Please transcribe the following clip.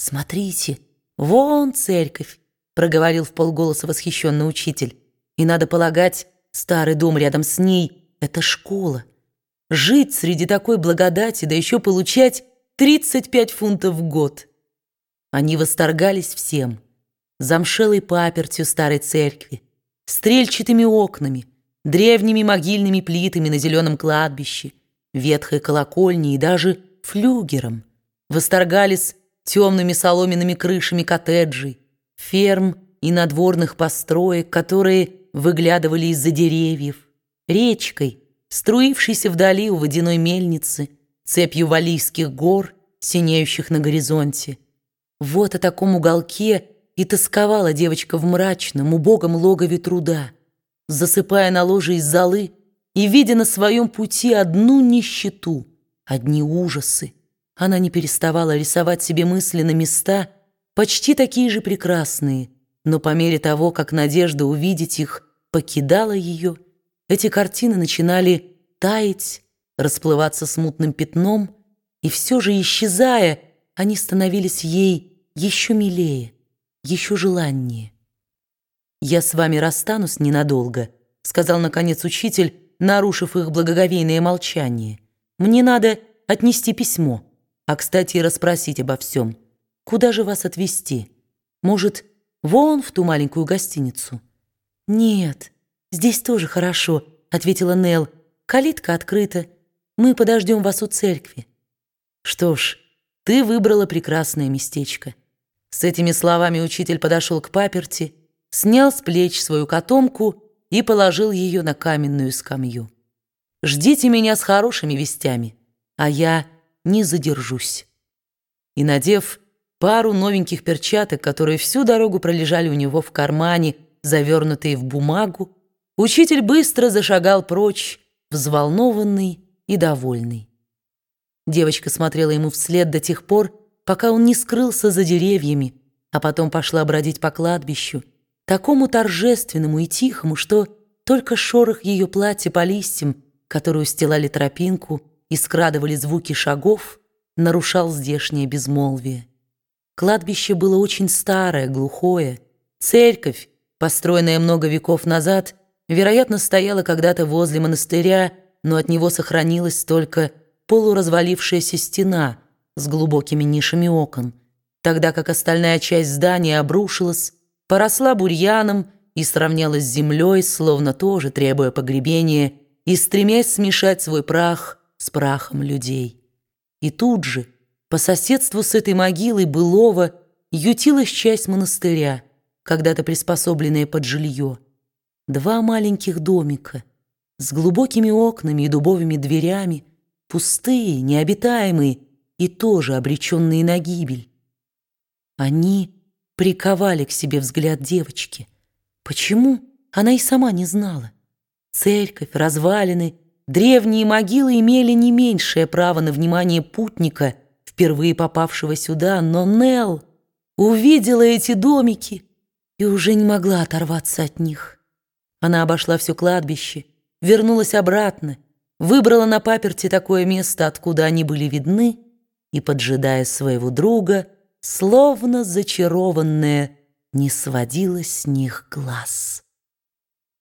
«Смотрите, вон церковь!» — проговорил в полголоса восхищенный учитель. «И надо полагать, старый дом рядом с ней — это школа. Жить среди такой благодати, да еще получать 35 фунтов в год!» Они восторгались всем. Замшелой папертью старой церкви, стрельчатыми окнами, древними могильными плитами на зеленом кладбище, ветхой колокольней и даже флюгером. Восторгались темными соломенными крышами коттеджей, ферм и надворных построек, которые выглядывали из-за деревьев, речкой, струившейся вдали у водяной мельницы, цепью валийских гор, синеющих на горизонте. Вот о таком уголке и тосковала девочка в мрачном, убогом логове труда, засыпая на ложе из золы и видя на своем пути одну нищету, одни ужасы. Она не переставала рисовать себе мысли на места, почти такие же прекрасные, но по мере того, как надежда увидеть их покидала ее, эти картины начинали таять, расплываться смутным пятном, и все же, исчезая, они становились ей еще милее, еще желаннее. «Я с вами расстанусь ненадолго», — сказал, наконец, учитель, нарушив их благоговейное молчание. «Мне надо отнести письмо». А, кстати, расспросить обо всем. Куда же вас отвезти? Может, вон в ту маленькую гостиницу? Нет, здесь тоже хорошо, ответила Нел. Калитка открыта. Мы подождем вас у церкви. Что ж, ты выбрала прекрасное местечко. С этими словами учитель подошел к паперти, снял с плеч свою котомку и положил ее на каменную скамью. «Ждите меня с хорошими вестями, а я не задержусь. И, надев пару новеньких перчаток, которые всю дорогу пролежали у него в кармане, завернутые в бумагу, учитель быстро зашагал прочь, взволнованный и довольный. Девочка смотрела ему вслед до тех пор, пока он не скрылся за деревьями, а потом пошла бродить по кладбищу, такому торжественному и тихому, что только шорох ее платья по листьям, которые устилали тропинку, и скрадывали звуки шагов, нарушал здешнее безмолвие. Кладбище было очень старое, глухое. Церковь, построенная много веков назад, вероятно, стояла когда-то возле монастыря, но от него сохранилась только полуразвалившаяся стена с глубокими нишами окон, тогда как остальная часть здания обрушилась, поросла бурьяном и сравнялась с землей, словно тоже требуя погребения и стремясь смешать свой прах с прахом людей. И тут же, по соседству с этой могилой былого, ютилась часть монастыря, когда-то приспособленная под жилье. Два маленьких домика с глубокими окнами и дубовыми дверями, пустые, необитаемые и тоже обреченные на гибель. Они приковали к себе взгляд девочки. Почему? Она и сама не знала. Церковь, развалины — Древние могилы имели не меньшее право на внимание путника, впервые попавшего сюда, но Нелл увидела эти домики и уже не могла оторваться от них. Она обошла все кладбище, вернулась обратно, выбрала на паперти такое место, откуда они были видны, и, поджидая своего друга, словно зачарованная, не сводила с них глаз.